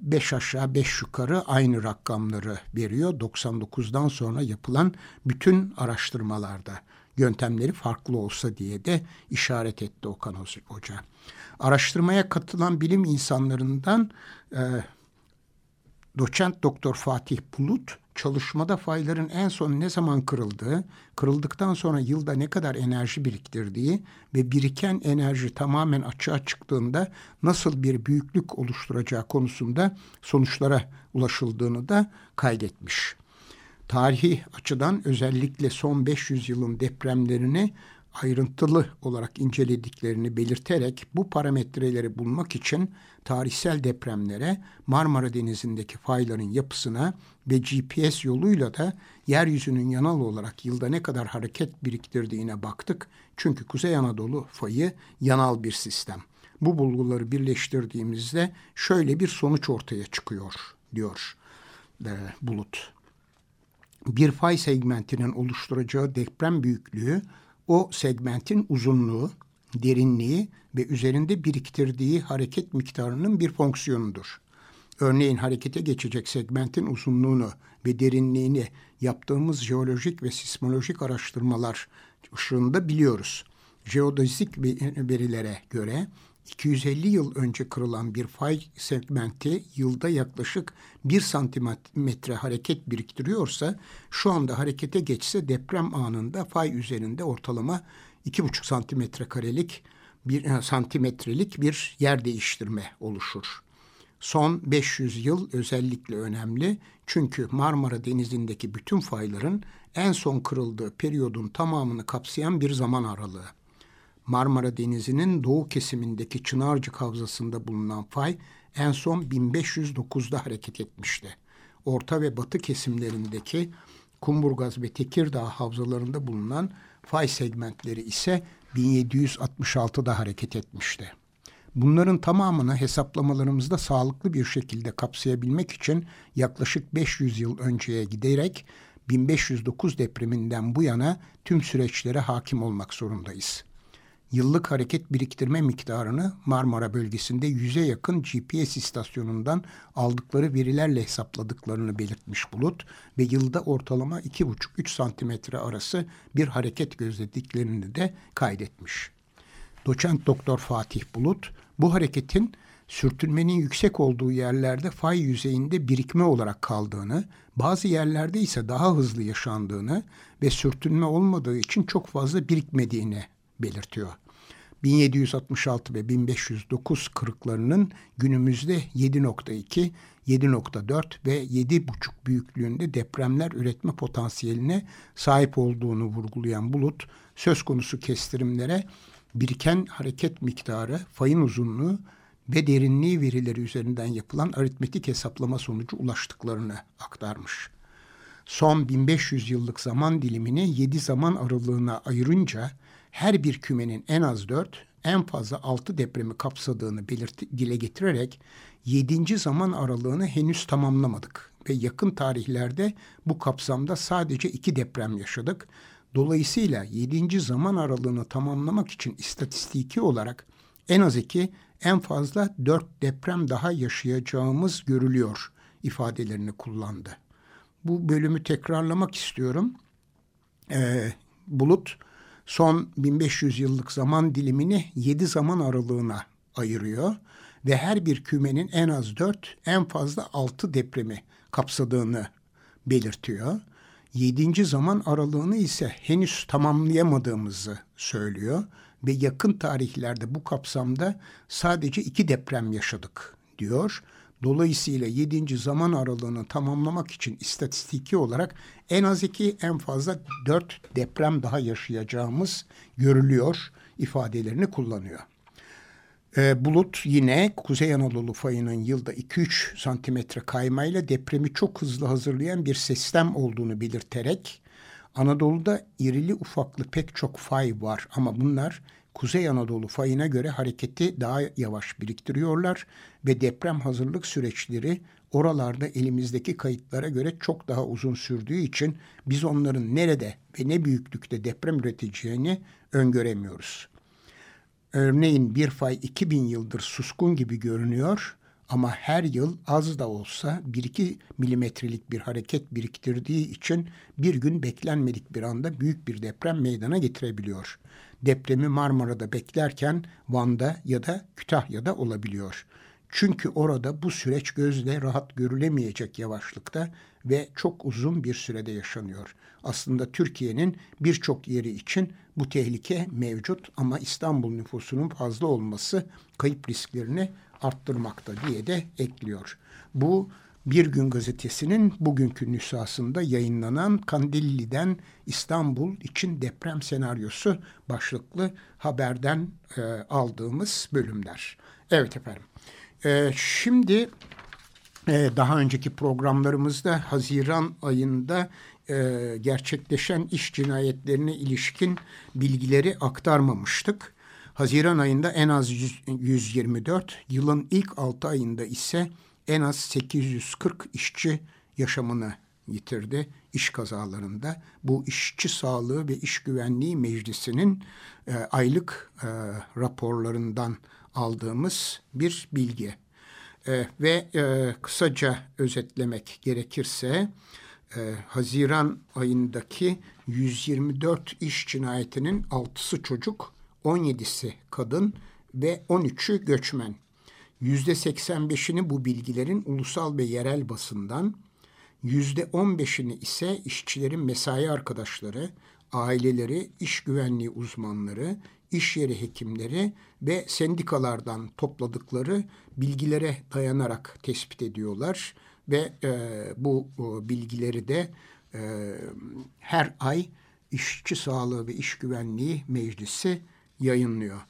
5 e, aşağı 5 yukarı aynı rakamları veriyor. 99'dan sonra yapılan bütün araştırmalarda yöntemleri farklı olsa diye de işaret etti Okan Hoca. Araştırmaya katılan bilim insanlarından e, doçent doktor Fatih Bulut çalışmada fayların en son ne zaman kırıldığı, kırıldıktan sonra yılda ne kadar enerji biriktirdiği ve biriken enerji tamamen açığa çıktığında nasıl bir büyüklük oluşturacağı konusunda sonuçlara ulaşıldığını da kaydetmiş. Tarihi açıdan özellikle son 500 yılın depremlerini ayrıntılı olarak incelediklerini belirterek bu parametreleri bulmak için tarihsel depremlere, Marmara Denizi'ndeki fayların yapısına ve GPS yoluyla da yeryüzünün yanal olarak yılda ne kadar hareket biriktirdiğine baktık. Çünkü Kuzey Anadolu fayı yanal bir sistem. Bu bulguları birleştirdiğimizde şöyle bir sonuç ortaya çıkıyor diyor e, Bulut. Bir fay segmentinin oluşturacağı deprem büyüklüğü o segmentin uzunluğu, derinliği ve üzerinde biriktirdiği hareket miktarının bir fonksiyonudur. Örneğin harekete geçecek segmentin uzunluğunu ve derinliğini yaptığımız jeolojik ve sismolojik araştırmalar ışığında biliyoruz. Jeodezik verilere göre 250 yıl önce kırılan bir fay segmenti yılda yaklaşık 1 santimetre hareket biriktiriyorsa şu anda harekete geçse deprem anında fay üzerinde ortalama 2,5 santimetre karelik bir e, santimetrelik bir yer değiştirme oluşur. Son 500 yıl özellikle önemli çünkü Marmara Denizi'ndeki bütün fayların en son kırıldığı periyodun tamamını kapsayan bir zaman aralığı. Marmara Denizi'nin doğu kesimindeki Çınarcık Havzası'nda bulunan fay en son 1509'da hareket etmişti. Orta ve batı kesimlerindeki Kumburgaz ve Tekirdağ havzalarında bulunan fay segmentleri ise 1766'da hareket etmişti. Bunların tamamını hesaplamalarımızda sağlıklı bir şekilde kapsayabilmek için yaklaşık 500 yıl önceye giderek 1509 depreminden bu yana tüm süreçlere hakim olmak zorundayız. Yıllık hareket biriktirme miktarını Marmara bölgesinde yüze yakın GPS istasyonundan aldıkları verilerle hesapladıklarını belirtmiş Bulut ve yılda ortalama 2,5-3 santimetre arası bir hareket gözlediklerini de kaydetmiş. Doçent Doktor Fatih Bulut bu hareketin sürtünmenin yüksek olduğu yerlerde fay yüzeyinde birikme olarak kaldığını, bazı yerlerde ise daha hızlı yaşandığını ve sürtünme olmadığı için çok fazla birikmediğini belirtiyor. 1766 ve 1509 kırıklarının günümüzde 7.2, 7.4 ve 7.5 büyüklüğünde depremler üretme potansiyeline sahip olduğunu vurgulayan Bulut, söz konusu kestirimlere biriken hareket miktarı, fayın uzunluğu ve derinliği verileri üzerinden yapılan aritmetik hesaplama sonucu ulaştıklarını aktarmış. Son 1500 yıllık zaman dilimini 7 zaman aralığına ayırınca her bir kümenin en az 4, en fazla 6 depremi kapsadığını belirti, dile getirerek 7. zaman aralığını henüz tamamlamadık ve yakın tarihlerde bu kapsamda sadece 2 deprem yaşadık. Dolayısıyla 7. zaman aralığını tamamlamak için istatistiki olarak en az 2, en fazla 4 deprem daha yaşayacağımız görülüyor ifadelerini kullandı. Bu bölümü tekrarlamak istiyorum. Ee, Bulut son 1500 yıllık zaman dilimini 7 zaman aralığına ayırıyor ve her bir kümenin en az 4, en fazla 6 depremi kapsadığını belirtiyor. 7. zaman aralığını ise henüz tamamlayamadığımızı söylüyor ve yakın tarihlerde bu kapsamda sadece iki deprem yaşadık diyor. Dolayısıyla 7. zaman aralığını tamamlamak için istatistiki olarak en az iki en fazla dört deprem daha yaşayacağımız görülüyor ifadelerini kullanıyor. Ee, bulut yine Kuzey Anadolu fayının yılda 2-3 santimetre kaymayla depremi çok hızlı hazırlayan bir sistem olduğunu belirterek Anadolu'da irili ufaklı pek çok fay var ama bunlar Kuzey Anadolu fayına göre hareketi daha yavaş biriktiriyorlar ve deprem hazırlık süreçleri oralarda elimizdeki kayıtlara göre çok daha uzun sürdüğü için biz onların nerede ve ne büyüklükte deprem üreteceğini öngöremiyoruz. Örneğin bir fay 2000 yıldır suskun gibi görünüyor ama her yıl az da olsa 1-2 milimetrelik bir hareket biriktirdiği için bir gün beklenmedik bir anda büyük bir deprem meydana getirebiliyor. Depremi Marmara'da beklerken Van'da ya da Kütahya'da olabiliyor. Çünkü orada bu süreç gözle rahat görülemeyecek yavaşlıkta ve çok uzun bir sürede yaşanıyor. Aslında Türkiye'nin birçok yeri için bu tehlike mevcut ama İstanbul nüfusunun fazla olması kayıp risklerini arttırmakta diye de ekliyor. Bu Bir Gün Gazetesi'nin bugünkü nüshasında yayınlanan Kandilli'den İstanbul için deprem senaryosu başlıklı haberden e, aldığımız bölümler. Evet efendim. E, şimdi e, daha önceki programlarımızda Haziran ayında e, gerçekleşen iş cinayetlerine ilişkin bilgileri aktarmamıştık. Haziran ayında en az 124, yılın ilk 6 ayında ise en az 840 işçi yaşamını yitirdi iş kazalarında. Bu işçi sağlığı ve iş güvenliği meclisinin e, aylık e, raporlarından aldığımız bir bilgi. E, ve e, kısaca özetlemek gerekirse e, Haziran ayındaki 124 iş cinayetinin 6'sı çocuk, 17'si kadın ve 13'ü göçmen. %85'ini bu bilgilerin ulusal ve yerel basından, %15'ini ise işçilerin mesai arkadaşları, aileleri, iş güvenliği uzmanları, iş yeri hekimleri ve sendikalardan topladıkları bilgilere dayanarak tespit ediyorlar ve e, bu e, bilgileri de e, her ay İşçi Sağlığı ve İş Güvenliği Meclisi yayınlıyor.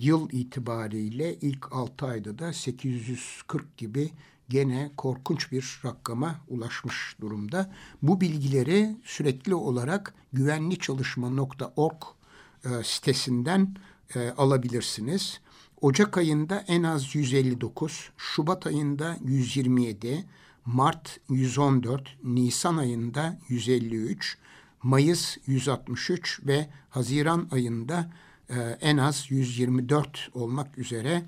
Yıl itibariyle ilk 6 ayda da 840 gibi gene korkunç bir rakama ulaşmış durumda. Bu bilgileri sürekli olarak güvenliçalışma.org e, sitesinden e, alabilirsiniz. Ocak ayında en az 159, Şubat ayında 127, Mart 114, Nisan ayında 153, Mayıs 163 ve Haziran ayında e, en az 124 olmak üzere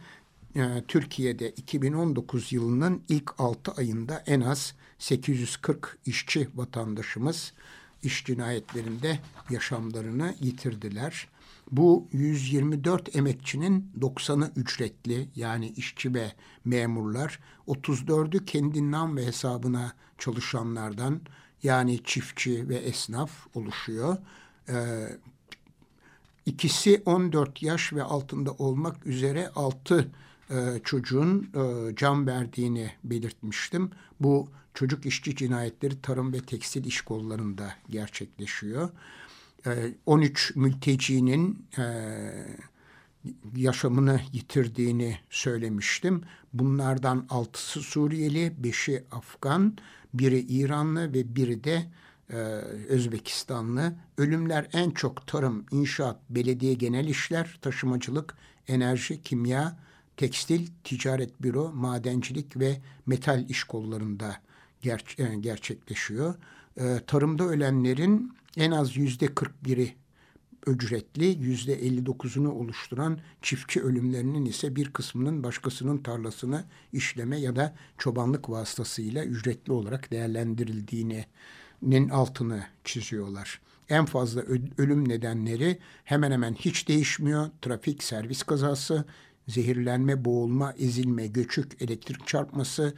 e, Türkiye'de 2019 yılının ilk 6 ayında en az 840 işçi vatandaşımız iş cinayetlerinde yaşamlarını yitirdiler. Bu 124 emekçinin 90'ı ücretli yani işçi ve memurlar, 34'ü kendi nam ve hesabına çalışanlardan yani çiftçi ve esnaf oluşuyor. Ee, ikisi 14 yaş ve altında olmak üzere 6 e, çocuğun e, can verdiğini belirtmiştim. Bu çocuk işçi cinayetleri tarım ve tekstil iş kollarında gerçekleşiyor. 13 e, mültecinin yaşamını yitirdiğini söylemiştim. Bunlardan 6'sı Suriyeli, 5'i Afgan, biri İranlı ve biri de Özbekistanlı. Ölümler en çok tarım, inşaat, belediye genel işler, taşımacılık, enerji, kimya, tekstil, ticaret büro, madencilik ve metal iş kollarında ger e, gerçekleşiyor. E, tarımda ölenlerin en az yüzde 41'i ücretli, yüzde 59'unu oluşturan çiftçi ölümlerinin ise bir kısmının başkasının tarlasını işleme ya da çobanlık vasıtasıyla ücretli olarak değerlendirildiğinin altını çiziyorlar. En fazla ölüm nedenleri hemen hemen hiç değişmiyor. Trafik, servis kazası, zehirlenme, boğulma, ezilme, göçük, elektrik çarpması,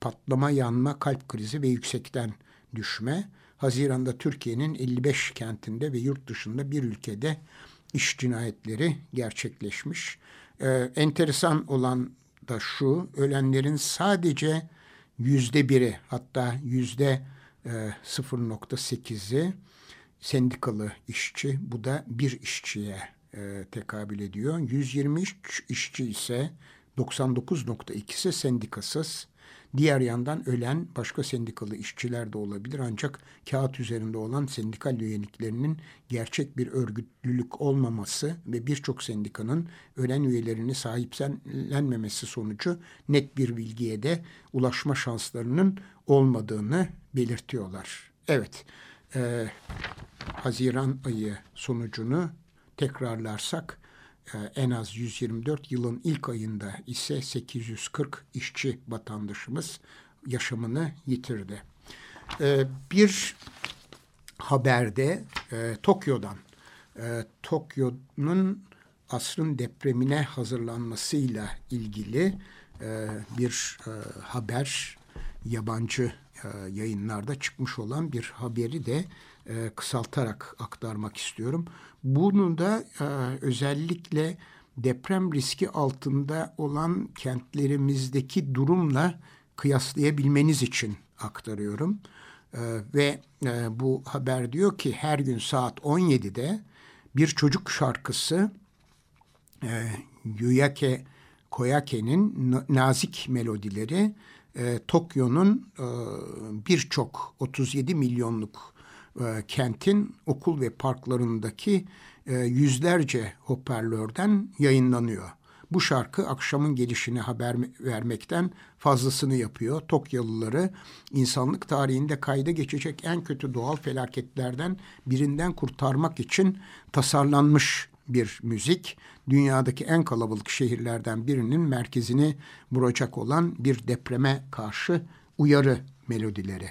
patlama, yanma, kalp krizi ve yüksekten düşme. Haziranda Türkiye'nin 55 kentinde ve yurt dışında bir ülkede iş cinayetleri gerçekleşmiş. Ee, enteresan olan da şu, ölenlerin sadece yüzde biri hatta yüzde 0.8'i e, sendikalı işçi. Bu da bir işçiye e, tekabül ediyor. 123 işçi ise 99.2'si sendikasız. Diğer yandan ölen başka sendikalı işçiler de olabilir ancak kağıt üzerinde olan sendikal üyeliklerinin gerçek bir örgütlülük olmaması ve birçok sendikanın ölen üyelerini sahiplenmemesi sonucu net bir bilgiye de ulaşma şanslarının olmadığını belirtiyorlar. Evet, e, Haziran ayı sonucunu tekrarlarsak e, en az 124 yılın ilk ayında ise 840 işçi vatandaşımız yaşamını yitirdi. E, bir haberde e, Tokyo'dan, Tokyo'nun asrın depremine hazırlanmasıyla ilgili bir haber yabancı yayınlarda çıkmış olan bir haberi de kısaltarak aktarmak istiyorum. Bunu da e, özellikle deprem riski altında olan kentlerimizdeki durumla kıyaslayabilmeniz için aktarıyorum. E, ve e, bu haber diyor ki her gün saat 17'de bir çocuk şarkısı e, Yuyake Koyake'nin nazik melodileri e, Tokyo'nun e, birçok 37 milyonluk e, kentin okul ve parklarındaki e, yüzlerce hoparlörden yayınlanıyor. Bu şarkı akşamın gelişini haber vermekten fazlasını yapıyor. Tokyalıları insanlık tarihinde kayda geçecek en kötü doğal felaketlerden birinden kurtarmak için tasarlanmış bir müzik. Dünyadaki en kalabalık şehirlerden birinin merkezini vuracak olan bir depreme karşı uyarı melodileri.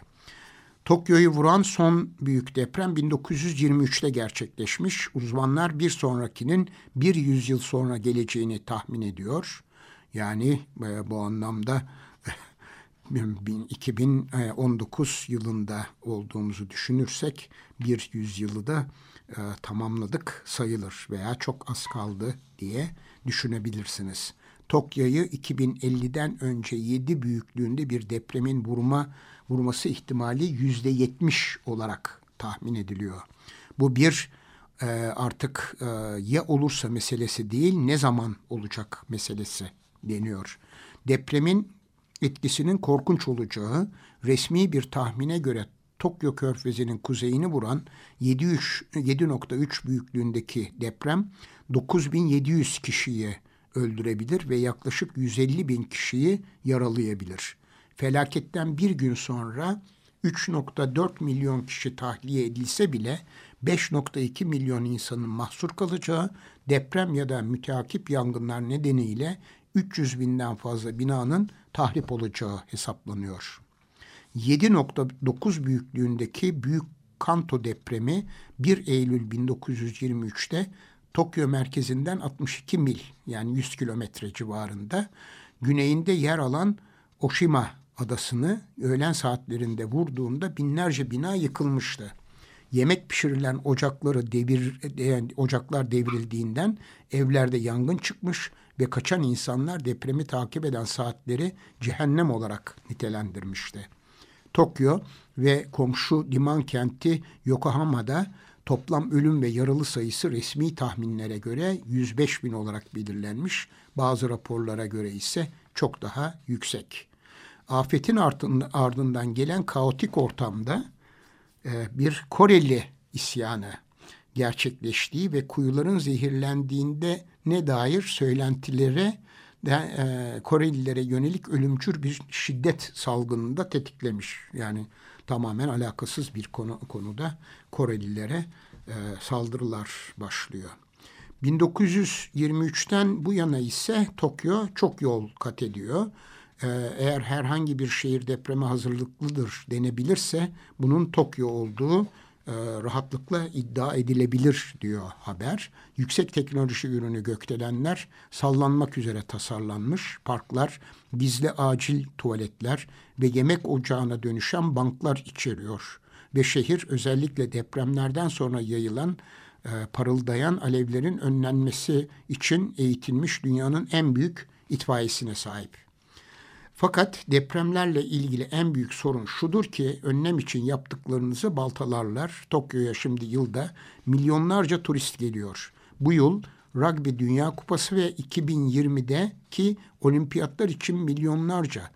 Tokyo'yu vuran son büyük deprem 1923'te gerçekleşmiş. Uzmanlar bir sonrakinin bir yüzyıl sonra geleceğini tahmin ediyor. Yani e, bu anlamda 2019 yılında olduğumuzu düşünürsek bir yüzyılı da e, tamamladık sayılır veya çok az kaldı diye düşünebilirsiniz. Tokyo'yu 2050'den önce 7 büyüklüğünde bir depremin vurma vurması ihtimali yüzde yetmiş olarak tahmin ediliyor. Bu bir e, artık e, ya olursa meselesi değil ne zaman olacak meselesi deniyor. Depremin etkisinin korkunç olacağı resmi bir tahmine göre Tokyo Körfezi'nin kuzeyini vuran 7.3 büyüklüğündeki deprem 9700 kişiyi öldürebilir ve yaklaşık 150 bin kişiyi yaralayabilir. Felaketten bir gün sonra 3.4 milyon kişi tahliye edilse bile 5.2 milyon insanın mahsur kalacağı deprem ya da müteakip yangınlar nedeniyle 300 binden fazla binanın tahrip olacağı hesaplanıyor. 7.9 büyüklüğündeki Büyük Kanto depremi 1 Eylül 1923'te Tokyo merkezinden 62 mil yani 100 kilometre civarında güneyinde yer alan Oshima adasını öğlen saatlerinde vurduğunda binlerce bina yıkılmıştı. Yemek pişirilen ocakları devir yani ocaklar devrildiğinden evlerde yangın çıkmış ve kaçan insanlar depremi takip eden saatleri cehennem olarak nitelendirmişti. Tokyo ve komşu liman kenti Yokohama'da toplam ölüm ve yaralı sayısı resmi tahminlere göre 105 bin olarak belirlenmiş. Bazı raporlara göre ise çok daha yüksek. Afetin ardından gelen kaotik ortamda e, bir Koreli isyanı gerçekleştiği ve kuyuların zehirlendiğinde ne dair söylentilere de, e, Korelilere yönelik ölümcül bir şiddet salgınını da tetiklemiş. Yani tamamen alakasız bir konu konuda Korelilere e, saldırılar başlıyor. 1923'ten bu yana ise Tokyo çok yol kat ediyor. Ee, eğer herhangi bir şehir depreme hazırlıklıdır denebilirse bunun Tokyo olduğu e, rahatlıkla iddia edilebilir diyor haber. Yüksek teknoloji ürünü gökdelenler sallanmak üzere tasarlanmış parklar, gizli acil tuvaletler ve yemek ocağına dönüşen banklar içeriyor. Ve şehir özellikle depremlerden sonra yayılan e, parıldayan alevlerin önlenmesi için eğitilmiş dünyanın en büyük itfaiyesine sahip. Fakat depremlerle ilgili en büyük sorun şudur ki önlem için yaptıklarınızı baltalarlar. Tokyo'ya şimdi yılda milyonlarca turist geliyor. Bu yıl Rugby Dünya Kupası ve 2020'deki olimpiyatlar için milyonlarca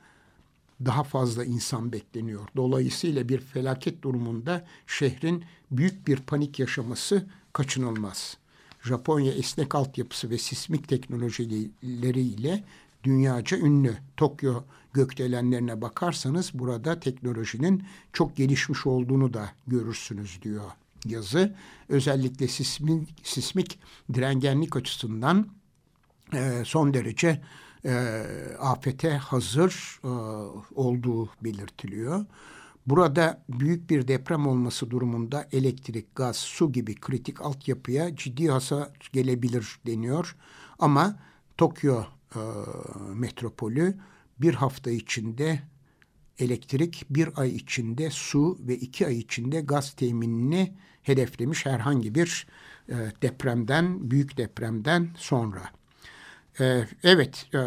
daha fazla insan bekleniyor. Dolayısıyla bir felaket durumunda şehrin büyük bir panik yaşaması kaçınılmaz. Japonya esnek altyapısı ve sismik teknolojileriyle dünyaca ünlü. Tokyo gökdelenlerine bakarsanız burada teknolojinin çok gelişmiş olduğunu da görürsünüz diyor yazı. Özellikle sismik, sismik direngenlik açısından e, son derece e, afete hazır e, olduğu belirtiliyor. Burada büyük bir deprem olması durumunda elektrik, gaz, su gibi kritik altyapıya ciddi hasar gelebilir deniyor. Ama Tokyo e, metropolü bir hafta içinde elektrik, bir ay içinde su ve iki ay içinde gaz teminini hedeflemiş herhangi bir e, depremden, büyük depremden sonra. E, evet, e,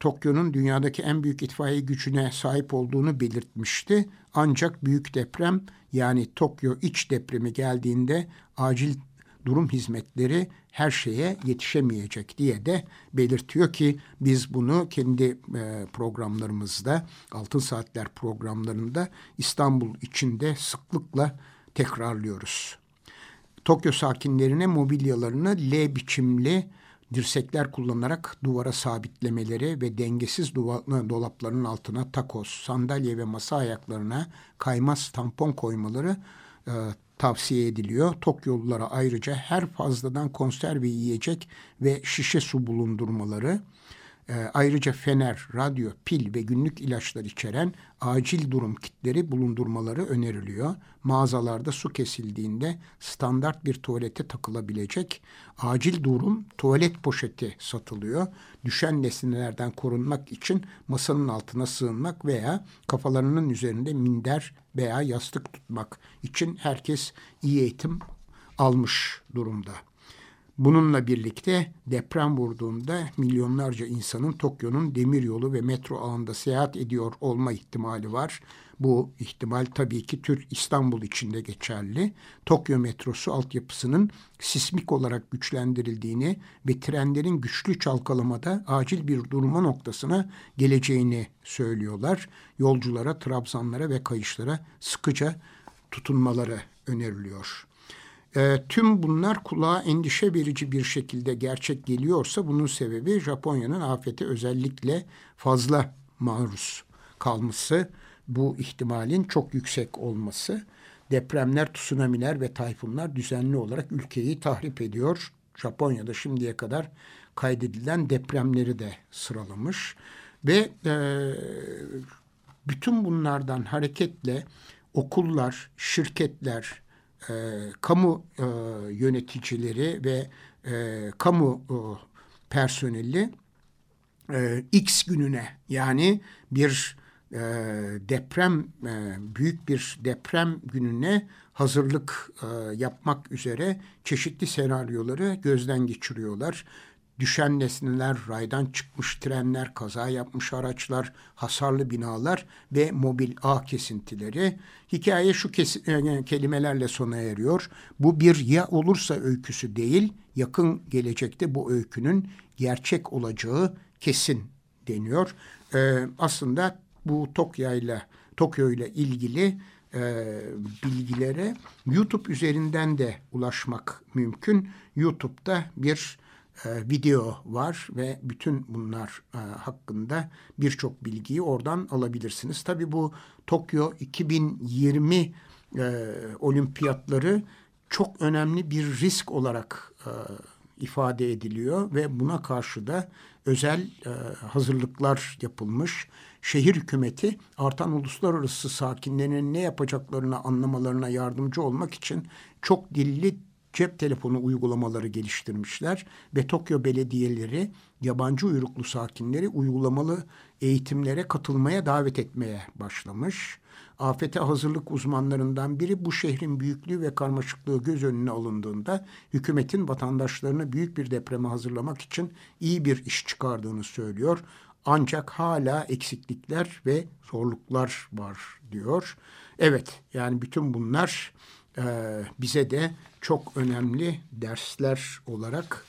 Tokyo'nun dünyadaki en büyük itfaiye gücüne sahip olduğunu belirtmişti. Ancak büyük deprem yani Tokyo iç depremi geldiğinde acil durum hizmetleri her şeye yetişemeyecek diye de belirtiyor ki biz bunu kendi e, programlarımızda Altın Saatler programlarında İstanbul içinde sıklıkla tekrarlıyoruz. Tokyo sakinlerine mobilyalarını L biçimli dirsekler kullanarak duvara sabitlemeleri ve dengesiz dolapların altına takos, sandalye ve masa ayaklarına kaymaz tampon koymaları e, tavsiye ediliyor. Tok yollara ayrıca her fazladan konserve yiyecek ve şişe su bulundurmaları, e, ayrıca fener, radyo, pil ve günlük ilaçlar içeren acil durum kitleri bulundurmaları öneriliyor. Mağazalarda su kesildiğinde standart bir tuvalete takılabilecek acil durum tuvalet poşeti satılıyor. Düşen nesnelerden korunmak için masanın altına sığınmak veya kafalarının üzerinde minder veya yastık tutmak için herkes iyi eğitim almış durumda. Bununla birlikte deprem vurduğunda milyonlarca insanın Tokyo'nun demiryolu ve metro ağında seyahat ediyor olma ihtimali var. Bu ihtimal tabii ki Türk İstanbul içinde geçerli. Tokyo metrosu altyapısının sismik olarak güçlendirildiğini ve trenlerin güçlü çalkalamada acil bir durma noktasına geleceğini söylüyorlar. Yolculara, trabzanlara ve kayışlara sıkıca tutunmaları öneriliyor. E, tüm bunlar kulağa endişe verici bir şekilde gerçek geliyorsa bunun sebebi Japonya'nın afete özellikle fazla maruz kalması, bu ihtimalin çok yüksek olması. Depremler, tsunamiler ve tayfunlar düzenli olarak ülkeyi tahrip ediyor. Japonya'da şimdiye kadar kaydedilen depremleri de sıralamış ve e, bütün bunlardan hareketle okullar, şirketler, e, kamu e, yöneticileri ve e, kamu e, personeli e, X gününe yani bir e, deprem e, büyük bir deprem gününe hazırlık e, yapmak üzere çeşitli senaryoları gözden geçiriyorlar düşen nesneler, raydan çıkmış trenler, kaza yapmış araçlar, hasarlı binalar ve mobil ağ kesintileri. Hikaye şu kes e, kelimelerle sona eriyor. Bu bir ya olursa öyküsü değil, yakın gelecekte bu öykünün gerçek olacağı kesin deniyor. Ee, aslında bu Tokyo ile Tokyo ile ilgili e, bilgilere YouTube üzerinden de ulaşmak mümkün. YouTube'da bir e, video var ve bütün bunlar e, hakkında birçok bilgiyi oradan alabilirsiniz. Tabii bu Tokyo 2020 e, olimpiyatları çok önemli bir risk olarak e, ifade ediliyor ve buna karşı da özel e, hazırlıklar yapılmış. Şehir hükümeti artan uluslararası sakinlerin ne yapacaklarını anlamalarına yardımcı olmak için çok dilli cep telefonu uygulamaları geliştirmişler ve Tokyo belediyeleri yabancı uyruklu sakinleri uygulamalı eğitimlere katılmaya davet etmeye başlamış. Afete hazırlık uzmanlarından biri bu şehrin büyüklüğü ve karmaşıklığı göz önüne alındığında hükümetin vatandaşlarını büyük bir depreme hazırlamak için iyi bir iş çıkardığını söylüyor. Ancak hala eksiklikler ve zorluklar var diyor. Evet yani bütün bunlar e, bize de çok önemli dersler olarak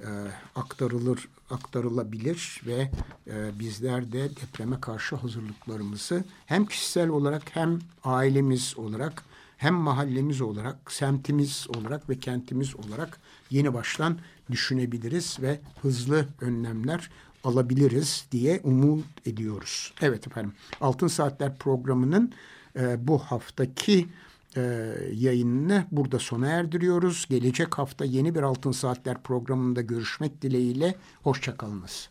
e, aktarılır aktarılabilir ve e, bizler de depreme karşı hazırlıklarımızı hem kişisel olarak hem ailemiz olarak hem mahallemiz olarak, semtimiz olarak ve kentimiz olarak yeni baştan düşünebiliriz ve hızlı önlemler alabiliriz diye umut ediyoruz. Evet efendim Altın Saatler programının e, bu haftaki e, yayınını burada sona erdiriyoruz. Gelecek hafta yeni bir Altın Saatler programında görüşmek dileğiyle. Hoşçakalınız.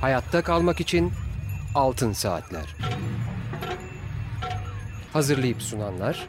Hayatta kalmak için Altın Saatler. Hazırlayıp sunanlar